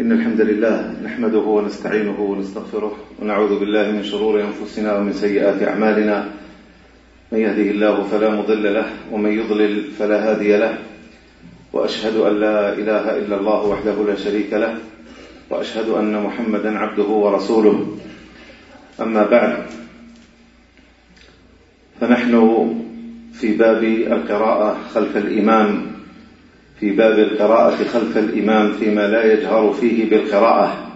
إن الحمد لله نحمده ونستعينه ونستغفره ونعوذ بالله من شرور أنفسنا ومن سيئات أعمالنا. من يهده الله فلا مضل له ومن يضلل فلا هادي له. وأشهد أن لا إله إلا الله وحده لا شريك له. وأشهد أن محمدا عبده ورسوله. أما بعد فنحن في باب القراءة خلف الإمام في باب القراءة خلف الإمام فيما لا يجهر فيه بالقراءة.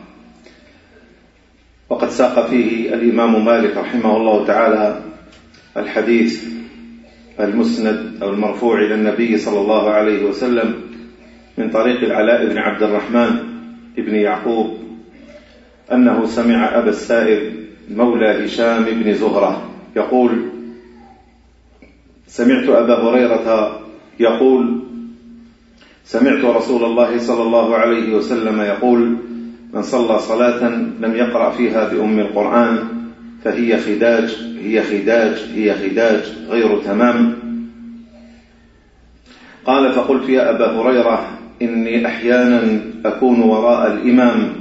وقد ساق فيه الإمام مالك رحمه الله تعالى الحديث المسند أو المرفوع إلى النبي صلى الله عليه وسلم من طريق العلاء بن عبد الرحمن بن يعقوب أنه سمع أبا السائب مولى هشام بن زهرة يقول سمعت أبا هريرة يقول سمعت رسول الله صلى الله عليه وسلم يقول من صلى صلاة لم يقرأ فيها بأم القرآن فهي خداج هي خداج هي خداج غير تمام. قال فقلت يا أبا هريرة إني أحيانا أكون وراء الإمام.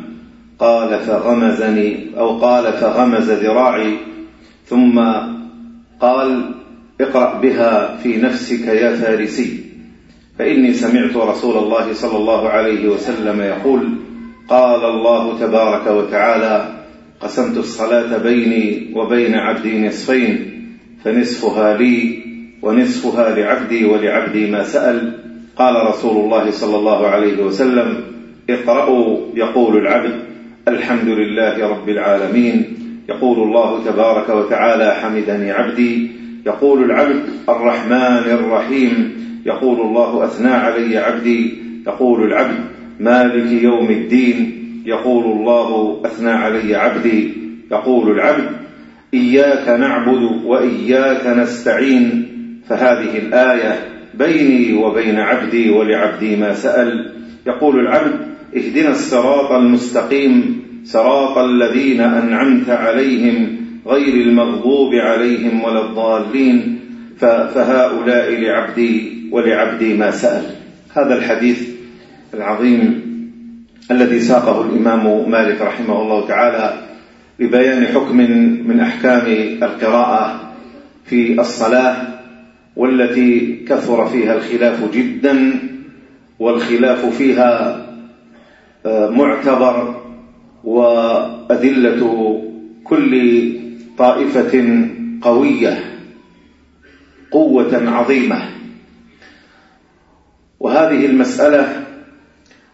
قال فغمزني. أو قال فغمز ذراعي. ثم قال اقرأ بها في نفسك يا فارسي. فإني سمعت رسول الله صلى الله عليه وسلم يقول قال الله تبارك وتعالى قسمت الصلاة بيني وبين عبدي نصفين فنصفها لي ونصفها لعبدي ولعبدي ما سأل. قال رسول الله صلى الله عليه وسلم اقرأوا يقول العبد الحمد لله رب العالمين. يقول الله تبارك وتعالى حمدني عبدي. يقول العبد الرحمن الرحيم. يقول الله أثنى علي عبدي يقول العبد مالك يوم الدين يقول الله أثنى علي عبدي يقول العبد إياك نعبد وإياك نستعين فهذه الآية بيني وبين عبدي ولعبدي ما سأل. يقول العبد اهدنا الصراط المستقيم صراط الذين أنعمت عليهم غير المغضوب عليهم ولا الضالين فهؤلاء لعبدي ولعبدي ما سأل. هذا الحديث العظيم الذي ساقه الإمام مالك رحمه الله تعالى لبيان حكم من أحكام القراءة في الصلاة والتي كثر فيها الخلاف جدا والخلاف فيها آه، معتبر وأدلة كل طائفة قوية قوة عظيمة. وهذه المسألة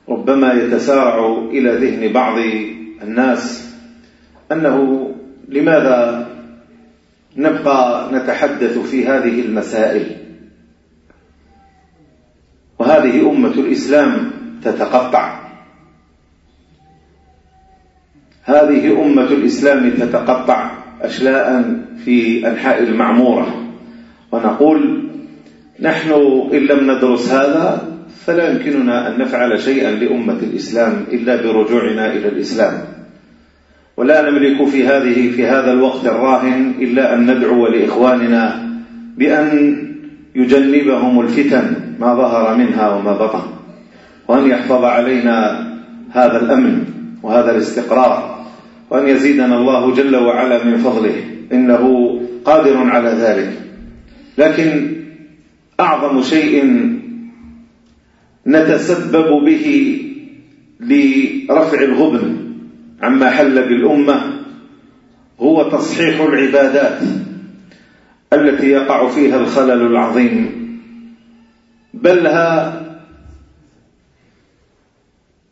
ربما يتسارع إلى ذهن بعض الناس أنه لماذا نبقى نتحدث في هذه المسائل؟ وهذه أمة الإسلام تتقطع. هذه أمة الإسلام تتقطع أشلاء في أنحاء المعمورة. ونقول نحن إن لم ندرس هذا فلا يمكننا أن نفعل شيئا لأمة الإسلام إلا برجوعنا إلى الإسلام. ولا نملك في هذه في هذا الوقت الراهن إلا أن ندعو لإخواننا بأن يجنبهم الفتن ما ظهر منها وما بطن وأن يحفظ علينا هذا الأمن وهذا الاستقرار وأن يزيدنا الله جل وعلا من فضله إنه قادر على ذلك. لكن أعظم شيء نتسبب به لرفع الغبن عما حل بالأمة هو تصحيح العبادات التي يقع فيها الخلل العظيم. بلها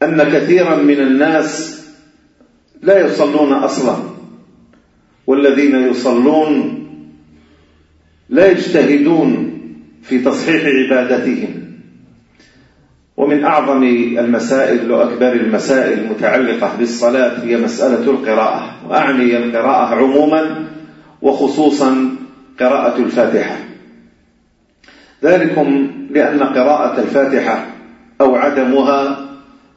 أن كثيرا من الناس لا يصلون أصلا والذين يصلون لا يجتهدون في تصحيح عبادتهم. ومن أعظم المسائل وأكبر المسائل المتعلقة بالصلاة هي مسألة القراءة. وأعني القراءة عموما وخصوصا قراءة الفاتحة. ذلكم لأن قراءة الفاتحة أو عدمها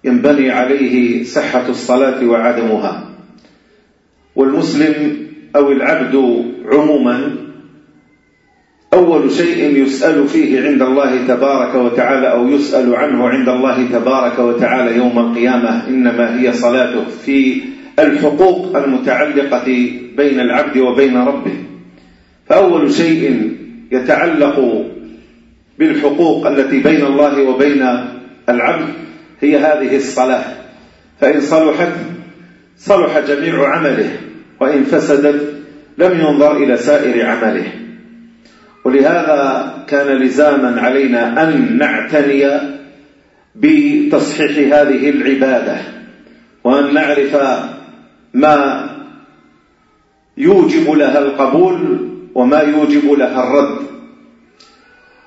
ينبني عليه صحة الصلاة وعدمها. والمسلم أو العبد عموما أول شيء يسأل فيه عند الله تبارك وتعالى أو يسأل عنه عند الله تبارك وتعالى يوم القيامة إنما هي صلاته في الحقوق المتعلقة بين العبد وبين ربه. فأول شيء يتعلق بالحقوق التي بين الله وبين العبد هي هذه الصلاة. فإن صلحت صلح جميع عمله وإن فسدت لم ينظر إلى سائر عمله. ولهذا كان لزاما علينا أن نعتني بتصحيح هذه العبادة وأن نعرف ما يوجب لها القبول وما يوجب لها الرد.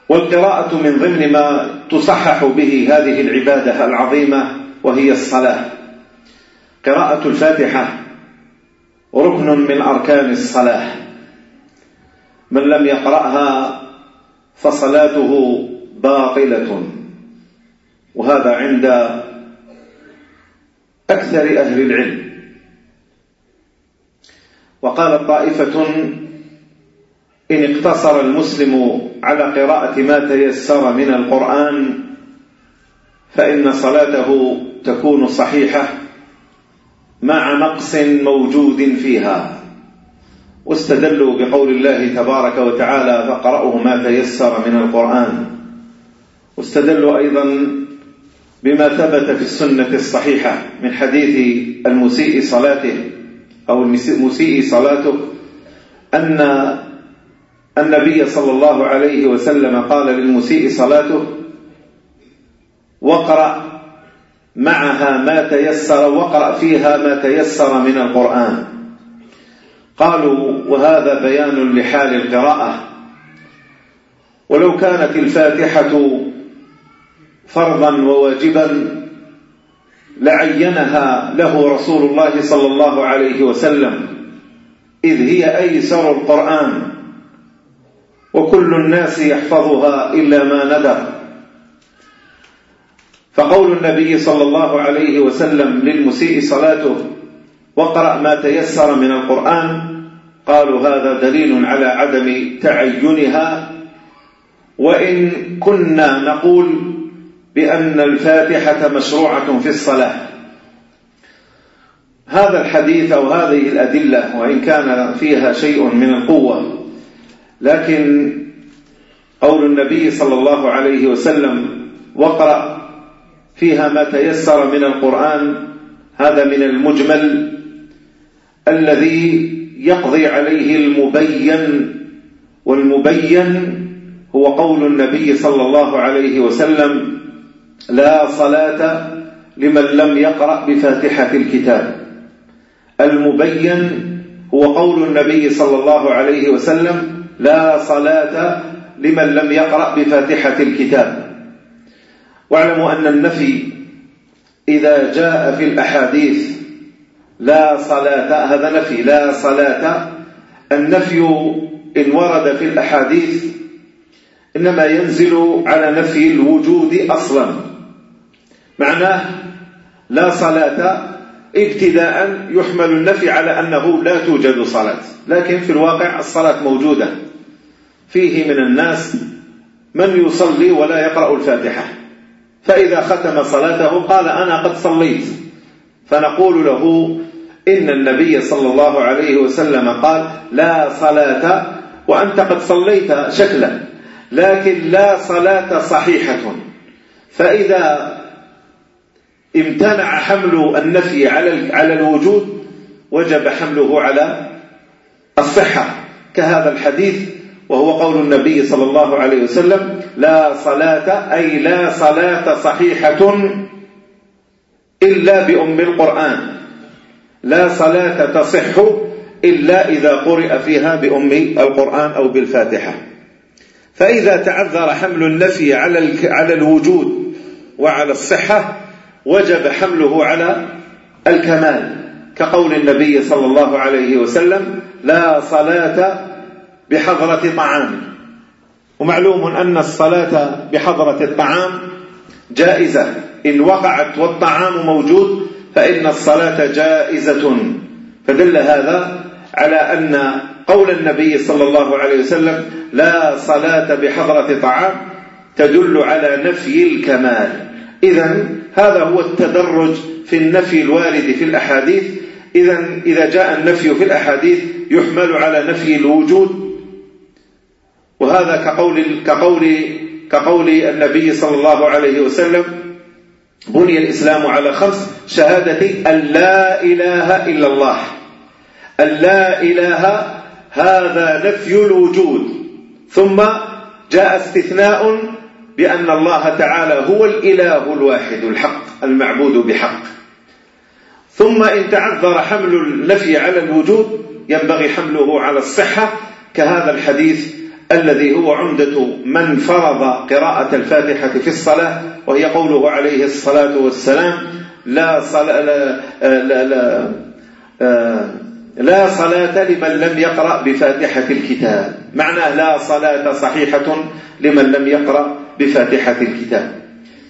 والقراءة من ضمن ما تصحح به هذه العبادة العظيمة وهي الصلاة. قراءة الفاتحة ركن من أركان الصلاة. من لم يقرأها فصلاته باطلة. وهذا عند أكثر أهل العلم. وقالت طائفة إن اقتصر المسلم على قراءة ما تيسر من القرآن فإن صلاته تكون صحيحة مع نقص موجود فيها. واستدلوا بقول الله تبارك وتعالى فقرأوا ما تيسر من القرآن. واستدلوا أيضا بما ثبت في السنة الصحيحة من حديث المسيء صلاته أو المسيء صلاته أن النبي صلى الله عليه وسلم قال للمسيء صلاته واقرأ معها ما تيسر واقرأ فيها ما تيسر من القرآن. قالوا وهذا بيان لحال القراءة. ولو كانت الفاتحة فرضا وواجبا لعينها له رسول الله صلى الله عليه وسلم إذ هي أيسر القرآن وكل الناس يحفظها إلا ما ندر فقول النبي صلى الله عليه وسلم للمسيء صلاته واقرأ ما تيسر من القرآن قالوا هذا دليل على عدم تعينها. وإن كنا نقول بأن الفاتحة مشروعة في الصلاة. هذا الحديث أو هذه الأدلة وإن كان فيها شيء من القوة. لكن قول النبي صلى الله عليه وسلم وقرأ فيها ما تيسر من القرآن هذا من المجمل الذي يقضي عليه المبين والمبين هو قول النبي صلى الله عليه وسلم لا صلاة لمن لم يقرأ بفاتحة الكتاب. المبين هو قول النبي صلى الله عليه وسلم لا صلاة لمن لم يقرأ بفاتحة الكتاب. واعلموا أن النفي إذا جاء في الأحاديث لا صلاة هذا نفي لا صلاة. النفي إن ورد في الأحاديث إنما ينزل على نفي الوجود أصلا. معناه لا صلاة ابتداء يحمل النفي على أنه لا توجد صلاة. لكن في الواقع الصلاة موجودة. فيه من الناس من يصلي ولا يقرأ الفاتحة. فإذا ختم صلاته قال أنا قد صليت. فنقول له إن النبي صلى الله عليه وسلم قال لا صلاة وأنت قد صليت شكلا لكن لا صلاة صحيحة. فإذا امتنع حمل النفي على على الوجود وجب حمله على الصحة كهذا الحديث وهو قول النبي صلى الله عليه وسلم لا صلاة أي لا صلاة صحيحة إلا بأم القرآن. لا صلاة تصح إلا إذا قرئ فيها بأم القرآن أو بالفاتحة. فإذا تعذر حمل النفي على على الوجود وعلى الصحة وجب حمله على الكمال. كقول النبي صلى الله عليه وسلم لا صلاة بحضرة طعام. ومعلوم أن الصلاة بحضرة الطعام جائزة. إن وقعت والطعام موجود فإن الصلاة جائزة. فدل هذا على أن قول النبي صلى الله عليه وسلم لا صلاة بحضرة طعام تدل على نفي الكمال. إذا هذا هو التدرج في النفي الوارد في الأحاديث. إذا إذا جاء النفي في الأحاديث يحمل على نفي الوجود. وهذا كقول كقول كقول النبي صلى الله عليه وسلم بني الإسلام على خمس شهادة أن لا إله إلا الله. أن لا إله هذا نفي الوجود. ثم جاء استثناء بأن الله تعالى هو الإله الواحد الحق المعبود بحق. ثم إن تعذر حمل النفي على الوجود ينبغي حمله على الصحة كهذا الحديث الذي هو عمدة من فرض قراءة الفاتحة في الصلاة وهي قوله عليه الصلاة والسلام لا صلاة لا, لا, لا, لا صلاة لمن لم يقرأ بفاتحة الكتاب. معناه لا صلاة صحيحة لمن لم يقرأ بفاتحة الكتاب.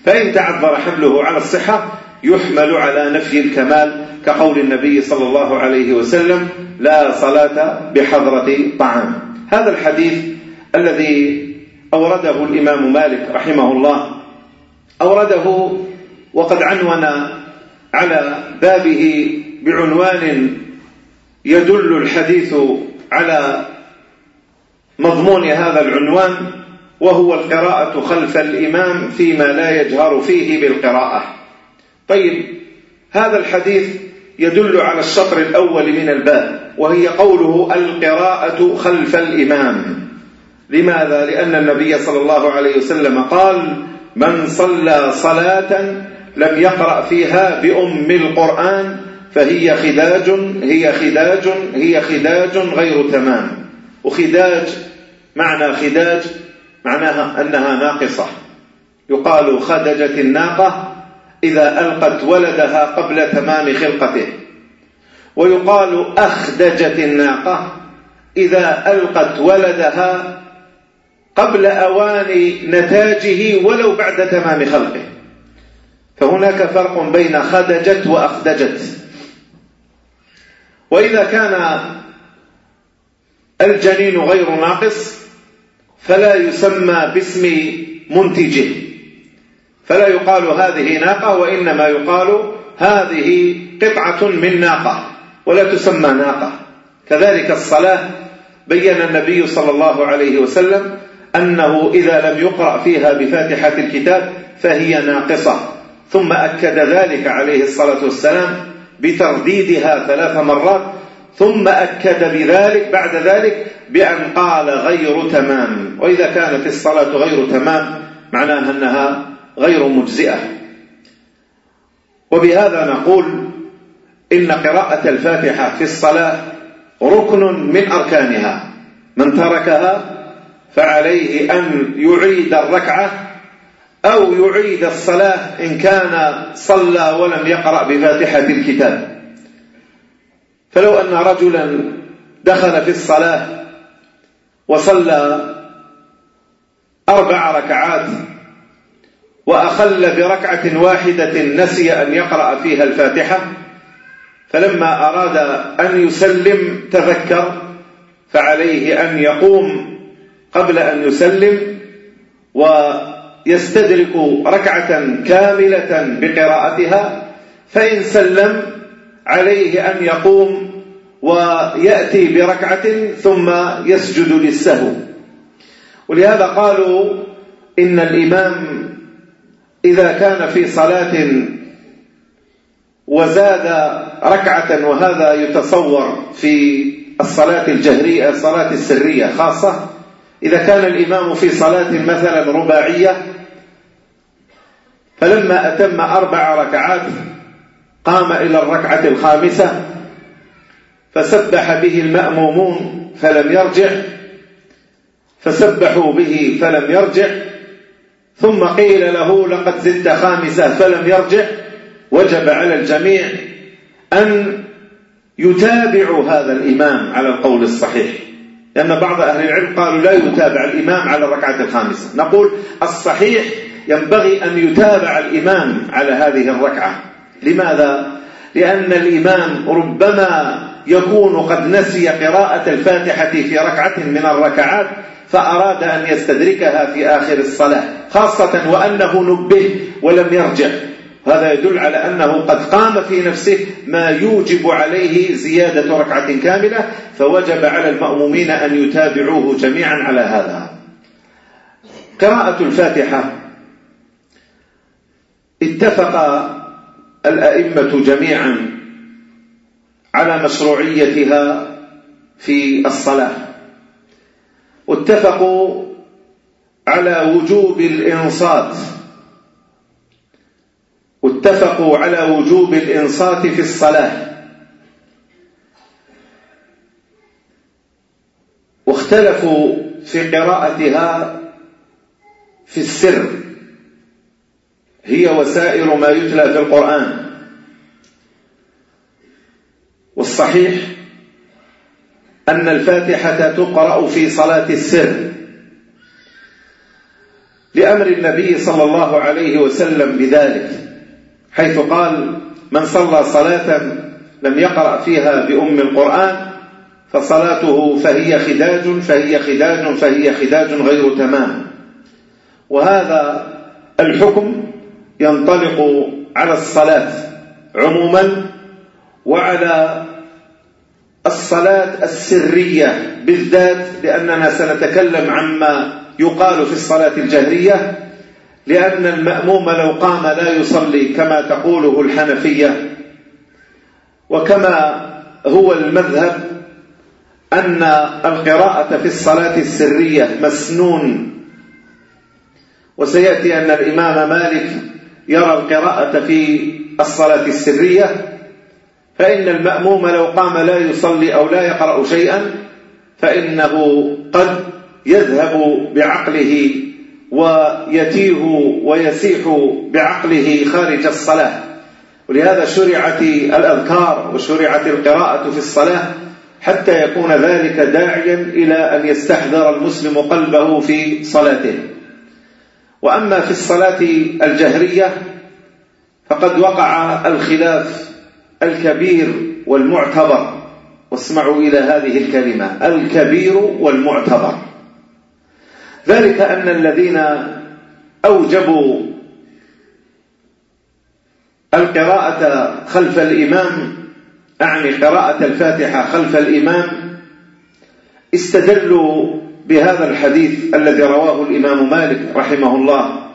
فإن تعذر حمله على الصحة يحمل على نفي الكمال كقول النبي صلى الله عليه وسلم لا صلاة بحضرة طعام. هذا الحديث الذي أورده الإمام مالك رحمه الله. أورده وقد عنون على بابه بعنوان يدل الحديث على مضمون هذا العنوان وهو القراءة خلف الإمام فيما لا يجهر فيه بالقراءة. طيب هذا الحديث يدل على الشطر الأول من الباب وهي قوله القراءة خلف الإمام. لماذا؟ لأن النبي صلى الله عليه وسلم قال من صلى صلاة لم يقرأ فيها بأم القرآن فهي خداج هي خداج هي خداج غير تمام. وخداج معنى خداج معناها أنها ناقصة. يقال خدجت الناقة إذا ألقت ولدها قبل تمام خلقته. ويقال أخدجت الناقة إذا ألقت ولدها قبل أوان نتاجه ولو بعد تمام خلقه. فهناك فرق بين خدجت وأخدجت. وإذا كان الجنين غير ناقص فلا يسمى باسم منتجه. فلا يقال هذه ناقة وإنما يقال هذه قطعة من ناقة ولا تسمى ناقة. كذلك الصلاة بين النبي صلى الله عليه وسلم أنه إذا لم يقرأ فيها بفاتحة الكتاب فهي ناقصة. ثم أكد ذلك عليه الصلاة والسلام بترديدها ثلاث مرات ثم أكد بذلك بعد ذلك بأن قال غير تمام. وإذا كانت الصلاة غير تمام معناها أنها غير مجزئة. وبهذا نقول إن قراءة الفاتحة في الصلاة ركن من أركانها. من تركها فعليه أن يعيد الركعة أو يعيد الصلاة إن كان صلى ولم يقرأ بفاتحة الكتاب. فلو أن رجلا دخل في الصلاة وصلى أربع ركعات وأخل بركعة واحدة نسي أن يقرأ فيها الفاتحة فلما أراد أن يسلم تذكر فعليه أن يقوم قبل أن يسلم ويستدرك ركعة كاملة بقراءتها فإن سلم عليه أن يقوم ويأتي بركعة ثم يسجد للسهو. ولهذا قالوا إن الإمام إذا كان في صلاة وزاد ركعة وهذا يتصور في الصلاة الجهرية الصلاة السرية خاصة إذا كان الإمام في صلاة مثلا رباعية فلما أتم أربع ركعات قام إلى الركعة الخامسة فسبح به المأمومون فلم يرجع فسبحوا به فلم يرجع ثم قيل له لقد زدت خامسة فلم يرجع وجب على الجميع أن يتابعوا هذا الإمام على القول الصحيح. لأن بعض أهل العلم قالوا لا يتابع الإمام على الركعة الخامسة. نقول الصحيح ينبغي أن يتابع الإمام على هذه الركعة. لماذا؟ لأن الإمام ربما يكون قد نسي قراءة الفاتحة في ركعة من الركعات فأراد أن يستدركها في آخر الصلاة خاصة وأنه نبه ولم يرجع. هذا يدل على أنه قد قام في نفسه ما يوجب عليه زيادة ركعة كاملة فوجب على المأمومين أن يتابعوه جميعا على هذا. قراءة الفاتحة. اتفق الأئمة جميعا على مشروعيتها في الصلاة. واتفقوا على وجوب الإنصات. واتفقوا على وجوب الإنصات في الصلاة. واختلفوا في قراءتها في السر. هي وسائر ما يتلى في القرآن. والصحيح أن الفاتحة تقرأ في صلاة السر. لأمر النبي صلى الله عليه وسلم بذلك. حيث قال من صلى صلاة لم يقرأ فيها بأم القرآن فصلاته فهي خداج فهي خداج فهي خداج غير تمام. وهذا الحكم ينطلق على الصلاة عموما وعلى الصلاة السرية بالذات لأننا سنتكلم عما يقال في الصلاة الجهرية لأن المأموم لو قام لا يصلي كما تقوله الحنفية وكما هو المذهب أن القراءة في الصلاة السرية مسنون. وسيأتي أن الإمام مالك يرى القراءة في الصلاة السرية فإن المأموم لو قام لا يصلي أو لا يقرأ شيئا فإنه قد يذهب بعقله ويتيه ويسيح بعقله خارج الصلاة. ولهذا شرعت الأذكار وشرعت القراءة في الصلاة حتى يكون ذلك داعيا إلى أن يستحضر المسلم قلبه في صلاته. وأما في الصلاة الجهرية فقد وقع الخلاف الكبير والمعتبر. واسمعوا إلى هذه الكلمة الكبير والمعتبر. ذلك أن الذين أوجبوا القراءة خلف الإمام أعني قراءة الفاتحة خلف الإمام استدلوا بهذا الحديث الذي رواه الإمام مالك رحمه الله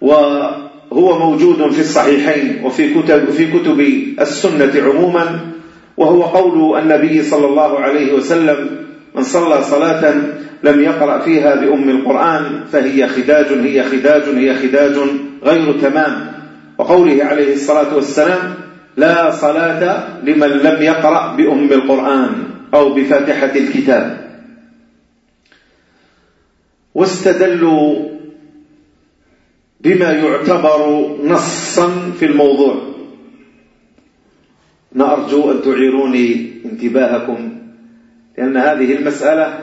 وهو موجود في الصحيحين وفي كتب, في كتب السنة عموما وهو قول النبي صلى الله عليه وسلم من صلى صلاة لم يقرأ فيها بأم القرآن فهي خداج هي خداج هي خداج غير تمام. وقوله عليه الصلاة والسلام لا صلاة لمن لم يقرأ بأم القرآن أو بفاتحة الكتاب. واستدلوا بما يعتبر نصا في الموضوع. نأرجو أن تعيروني انتباهكم. لأن هذه المسألة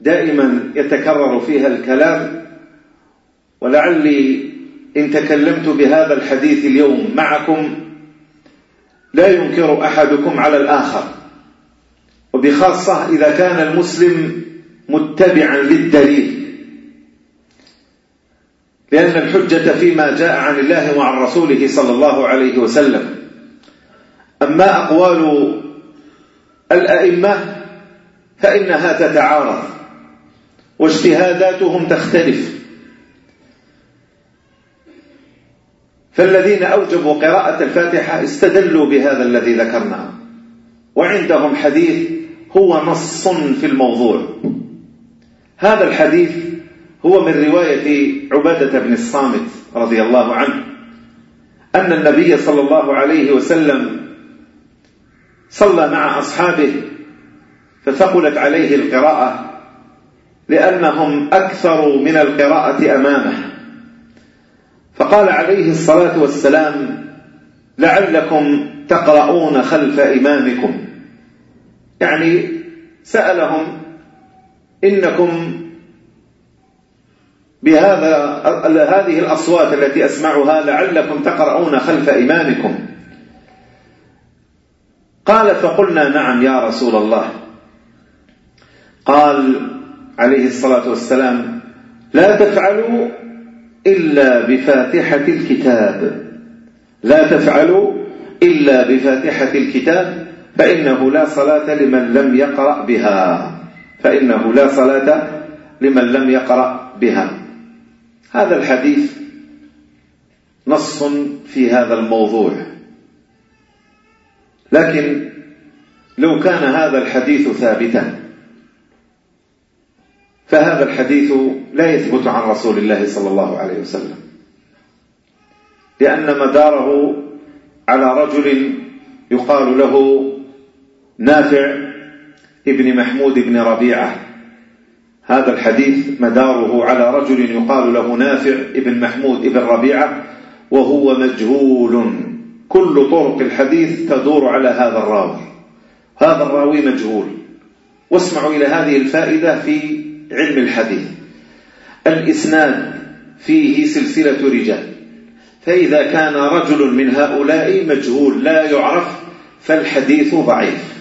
دائما يتكرر فيها الكلام ولعلي إن تكلمت بهذا الحديث اليوم معكم لا ينكر أحدكم على الآخر. وبخاصة إذا كان المسلم متبعا للدليل. لأن الحجة فيما جاء عن الله وعن رسوله صلى الله عليه وسلم. أما أقوال الأئمة فإنها تتعارض واجتهاداتهم تختلف. فالذين أوجبوا قراءة الفاتحة استدلوا بهذا الذي ذكرناه وعندهم حديث هو نص في الموضوع. هذا الحديث هو من رواية عبادة بن الصامت رضي الله عنه أن النبي صلى الله عليه وسلم صلى مع أصحابه فثقلت عليه القراءة لأنهم أكثروا من القراءة أمامه. فقال عليه الصلاة والسلام لعلكم تقرؤون خلف إمامكم. يعني سألهم إنكم بهذا هذه الأصوات التي أسمعها لعلكم تقرؤون خلف إمامكم. قال فقلنا نعم يا رسول الله. قال عليه الصلاة والسلام لا تفعلوا إلا بفاتحة الكتاب. لا تفعلوا إلا بفاتحة الكتاب فإنه لا صلاة لمن لم يقرأ بها. فإنه لا صلاة لمن لم يقرأ بها. هذا الحديث نص في هذا الموضوع. لكن لو كان هذا الحديث ثابتا فهذا الحديث لا يثبت عن رسول الله صلى الله عليه وسلم. لأن مداره على رجل يقال له نافع ابن محمود بن ربيعة. هذا الحديث مداره على رجل يقال له نافع ابن محمود ابن ربيعة وهو مجهول. كل طرق الحديث تدور على هذا الراوي. هذا الراوي مجهول. واسمعوا إلى هذه الفائدة في علم الحديث. الإسناد فيه سلسلة رجال. فإذا كان رجل من هؤلاء مجهول لا يعرف فالحديث ضعيف.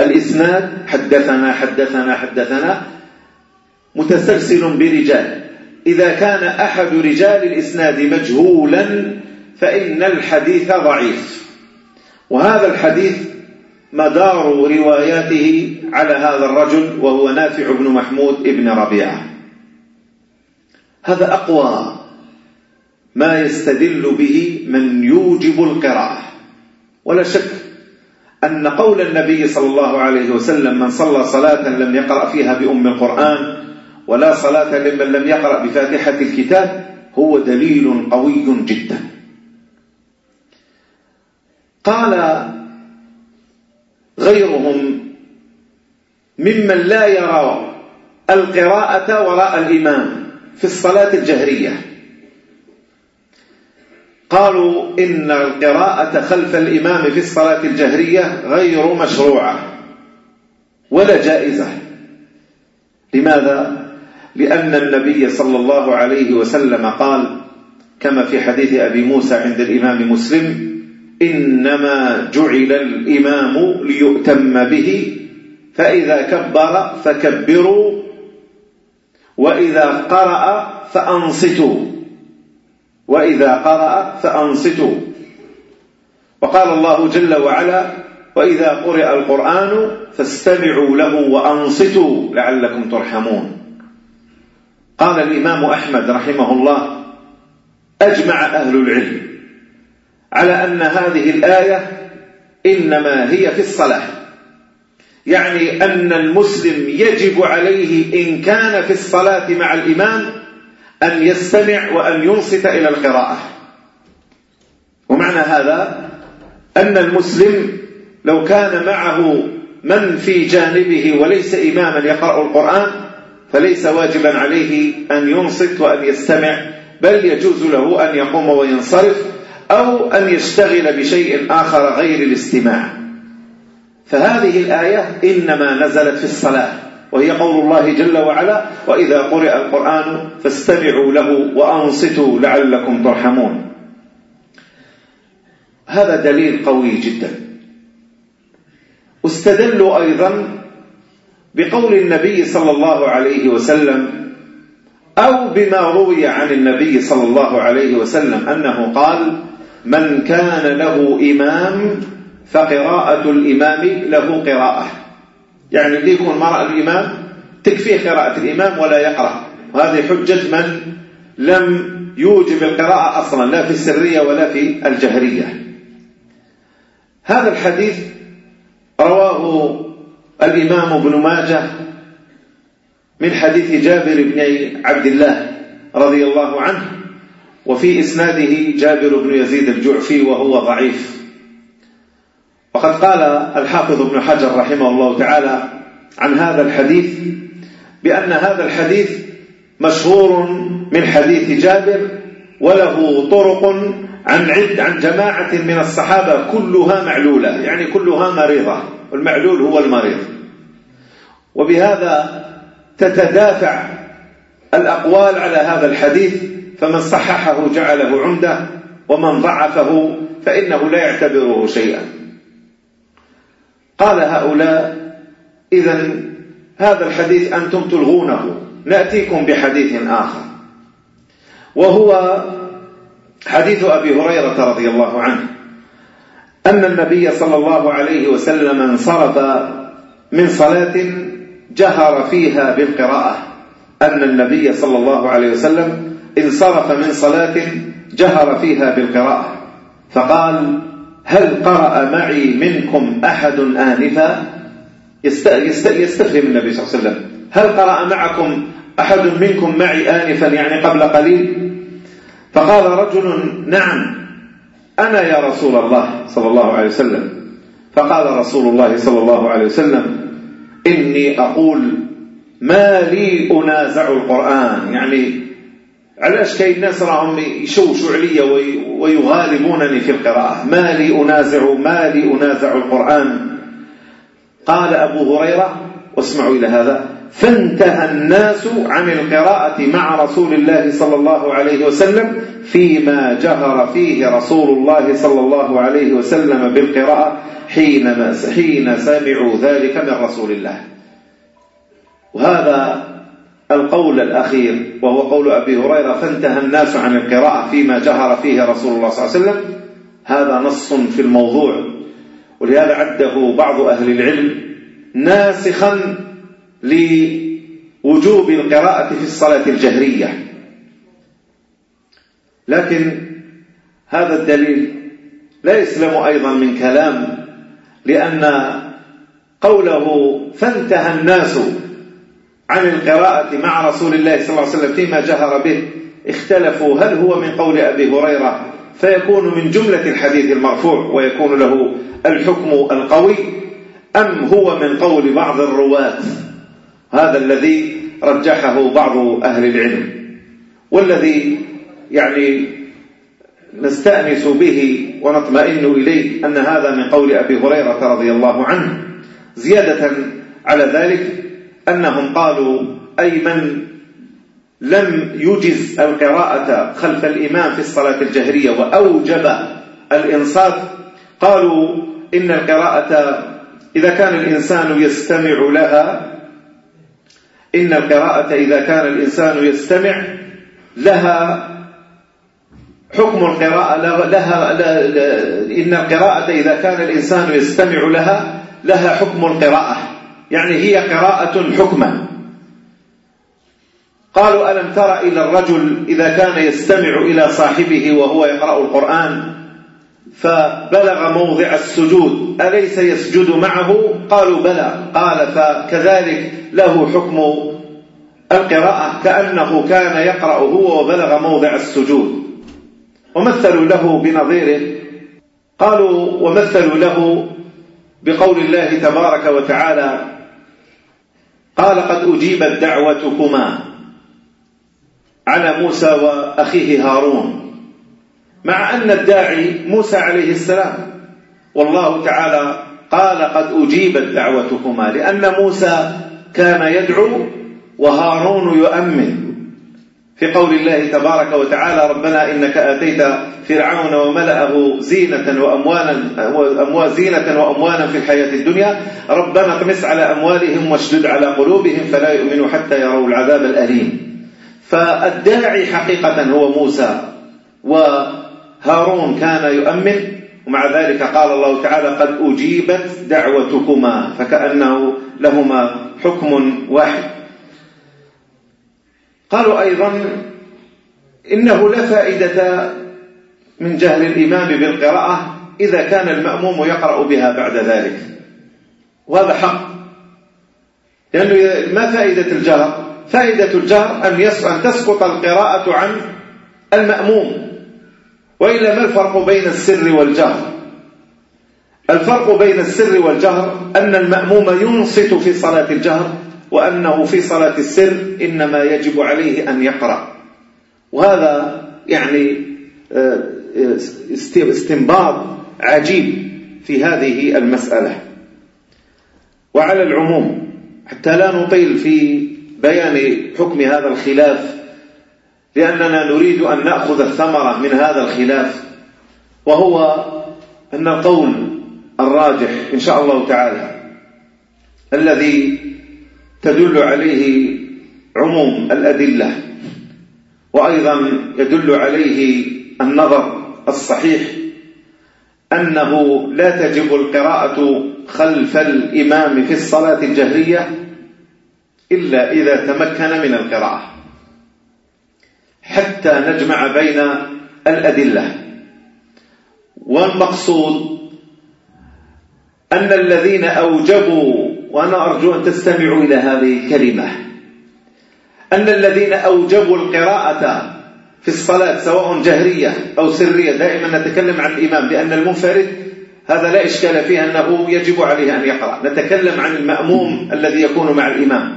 الإسناد حدثنا حدثنا حدثنا متسلسل برجال. إذا كان أحد رجال الإسناد مجهولا فإن الحديث ضعيف. وهذا الحديث مدار رواياته على هذا الرجل وهو نافع بن محمود ابن ربيعة. هذا أقوى ما يستدل به من يوجب القراءة. ولا شك أن قول النبي صلى الله عليه وسلم من صلى صلاة لم يقرأ فيها بأم القرآن ولا صلاة لمن لم يقرأ بفاتحة الكتاب هو دليل قوي جدا. قال غيرهم ممن لا يرى القراءة وراء الإمام في الصلاة الجهرية قالوا إن القراءة خلف الإمام في الصلاة الجهرية غير مشروعة ولا جائزة لماذا؟ لأن النبي صلى الله عليه وسلم قال كما في حديث أبي موسى عند الإمام مسلم إنما جعل الإمام ليؤتم به فإذا كبر فكبروا وإذا قرأ فأنصتوا وإذا قرأ فأنصتوا. وقال الله جل وعلا وإذا قرئ القرآن فاستمعوا له وأنصتوا لعلكم ترحمون. قال الإمام أحمد رحمه الله أجمع أهل العلم. على أن هذه الآية إنما هي في الصلاة يعني أن المسلم يجب عليه إن كان في الصلاة مع الإمام أن يستمع وأن ينصت إلى القراءة. ومعنى هذا أن المسلم لو كان معه من في جانبه وليس إماما يقرأ القرآن فليس واجبا عليه أن ينصت وأن يستمع بل يجوز له أن يقوم وينصرف أو أن يشتغل بشيء آخر غير الاستماع. فهذه الآية إنما نزلت في الصلاة وهي قول الله جل وعلا وإذا قرئ القرآن فاستمعوا له وأنصتوا لعلكم ترحمون. هذا دليل قوي جدا. استدلوا أيضا بقول النبي صلى الله عليه وسلم أو بما روي عن النبي صلى الله عليه وسلم أنه قال من كان له إمام فقراءة الإمام له قراءة. يعني اللي يكون مرأة الإمام تكفيه قراءة الإمام ولا يقرأ. وهذه حجة من لم يوجب القراءة أصلا لا في السرية ولا في الجهرية. هذا الحديث رواه الإمام ابن ماجه من حديث جابر بن عبد الله رضي الله عنه. وفي إسناده جابر بن يزيد الجعفي وهو ضعيف. وقد قال الحافظ ابن حجر رحمه الله تعالى عن هذا الحديث بأن هذا الحديث مشهور من حديث جابر وله طرق عن عد عن جماعة من الصحابة كلها معلولة يعني كلها مريضة والمعلول هو المريض. وبهذا تتدافع الأقوال على هذا الحديث فمن صححه جعله عمده ومن ضعفه فإنه لا يعتبره شيئا. قال هؤلاء إذا هذا الحديث أنتم تلغونه نأتيكم بحديث آخر. وهو حديث أبي هريرة رضي الله عنه أن النبي صلى الله عليه وسلم انصرف من صلاة جهر فيها بالقراءة أن النبي صلى الله عليه وسلم انصرف من صلاة جهر فيها بالقراءة فقال هل قرأ معي منكم أحد آنفا؟ يستفهم النبي صلى الله عليه وسلم. هل قرأ معكم أحد منكم معي آنفا يعني قبل قليل؟ فقال رجل نعم أنا يا رسول الله صلى الله عليه وسلم. فقال رسول الله صلى الله عليه وسلم إني أقول ما لي أنازع القرآن يعني علاش كاين الناس راهم يشوشوا علي ويغالبونني في القراءة. ما لي أنازع ما لي أنازع القرآن. قال أبو هريرة واسمعوا إلى هذا فانتهى الناس عن القراءة مع رسول الله صلى الله عليه وسلم فيما جهر فيه رسول الله صلى الله عليه وسلم بالقراءة حين حين سمعوا ذلك من رسول الله. وهذا القول الأخير وهو قول أبي هريرة فانتهى الناس عن القراءة فيما جهر فيه رسول الله صلى الله عليه وسلم. هذا نص في الموضوع. ولهذا عده بعض أهل العلم ناسخا لوجوب القراءة في الصلاة الجهرية. لكن هذا الدليل لا يسلم أيضا من كلام لأن قوله فانتهى الناس عن القراءة مع رسول الله صلى الله عليه وسلم فيما جهر به. اختلفوا هل هو من قول أبي هريرة. فيكون من جملة الحديث المرفوع ويكون له الحكم القوي. أم هو من قول بعض الرواة. هذا الذي رجحه بعض أهل العلم. والذي يعني نستأنس به ونطمئن إليه أن هذا من قول أبي هريرة رضي الله عنه. زيادة على ذلك أنهم قالوا أي من لم يجز القراءة خلف الإمام في الصلاة الجهرية وأوجب الإنصات قالوا إن القراءة إذا كان الإنسان يستمع لها إن القراءة إذا كان الإنسان يستمع لها حكم القراءة لها إن القراءة إذا كان الإنسان يستمع لها لها حكم القراءة. يعني هي قراءة حكما. قالوا ألم تر إلى الرجل إذا كان يستمع إلى صاحبه وهو يقرأ القرآن فبلغ موضع السجود. أليس يسجد معه؟ قالوا بلى. قال فكذلك له حكم القراءة كأنه كان يقرأ هو وبلغ موضع السجود. ومثلوا له بنظيره. قالوا ومثلوا له بقول الله تبارك وتعالى قال قد أجيبت دعوتكما على موسى وأخيه هارون مع أن الداعي موسى عليه السلام. والله تعالى قال قد أجيبت دعوتكما لأن موسى كان يدعو وهارون يؤمن. في قول الله تبارك وتعالى ربنا إنك آتيت فرعون وملأه زينة وأموالا وأموال زينة وأموالا في الحياة الدنيا. ربنا اطمس على أموالهم واشدد على قلوبهم فلا يؤمنوا حتى يروا العذاب الأليم. فالداعي حقيقة هو موسى وهارون كان يؤمن. ومع ذلك قال الله تعالى قد أجيبت دعوتكما فكأنه لهما حكم واحد. قالوا أيضا إنه لا فائدة من جهل الإمام بالقراءة إذا كان المأموم يقرأ بها بعد ذلك. وهذا حق. لأنه ما فائدة الجهر؟ فائدة الجهر أن, أن تسقط القراءة عن المأموم. وإلا ما الفرق بين السر والجهر؟ الفرق بين السر والجهر أن المأموم ينصت في صلاة الجهر وأنه في صلاة السر إنما يجب عليه أن يقرأ. وهذا يعني آه، استنباط عجيب في هذه المسألة. وعلى العموم حتى لا نطيل في بيان حكم هذا الخلاف لأننا نريد أن نأخذ الثمرة من هذا الخلاف. وهو أن القول الراجح إن شاء الله تعالى الذي تدل عليه عموم الأدلة وأيضا يدل عليه النظر الصحيح أنه لا تجب القراءة خلف الإمام في الصلاة الجهرية إلا إذا تمكن من القراءة حتى نجمع بين الأدلة. والمقصود أن الذين أوجبوا وأنا أرجو أن تستمعوا إلى هذه الكلمة. أن الذين أوجبوا القراءة في الصلاة سواء جهرية أو سرية دائما نتكلم عن الإمام لأن المنفرد هذا لا إشكال فيه أنه يجب عليه أن يقرأ. نتكلم عن المأموم الذي يكون مع الإمام.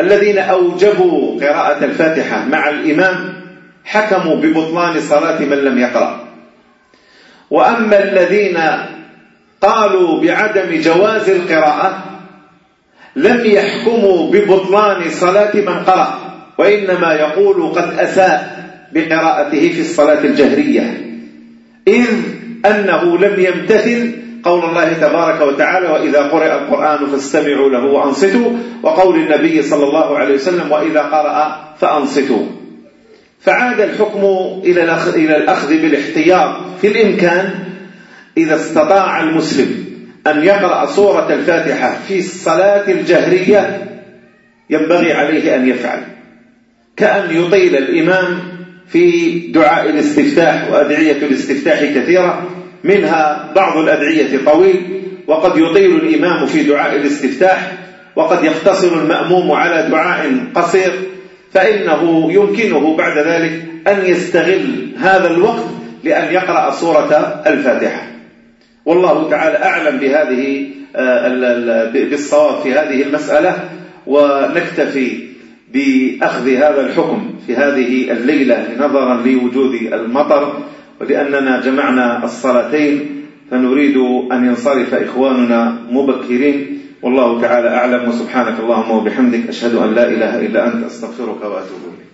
الذين أوجبوا قراءة الفاتحة مع الإمام حكموا ببطلان صلاة من لم يقرأ. وأما الذين قالوا بعدم جواز القراءة لم يحكموا ببطلان صلاة من قرأ وإنما يقول قد أساء بقراءته في الصلاة الجهرية. إذ أنه لم يمتثل قول الله تبارك وتعالى وإذا قرئ القرآن فاستمعوا له وأنصتوا وقول النبي صلى الله عليه وسلم وإذا قرأ فأنصتوا فعاد الحكم إلى الأخذ بالاحتياط في الإمكان إذا استطاع المسلم أن يقرأ سورة الفاتحة في الصلاة الجهرية ينبغي عليه أن يفعل كأن يطيل الإمام في دعاء الاستفتاح وأدعية الاستفتاح كثيرة منها بعض الأدعية طويل وقد يطيل الإمام في دعاء الاستفتاح وقد يقتصر المأموم على دعاء قصير فإنه يمكنه بعد ذلك أن يستغل هذا الوقت لأن يقرأ سورة الفاتحة. والله تعالى أعلم بهذه آه، بالصواب في هذه المسألة ونكتفي بأخذ هذا الحكم في هذه الليلة نظرا لوجود المطر ولأننا جمعنا الصلاتين فنريد أن ينصرف إخواننا مبكرين. والله تعالى أعلم وسبحانك اللهم وبحمدك أشهد أن لا إله إلا أنت أستغفرك وأتوب إليك.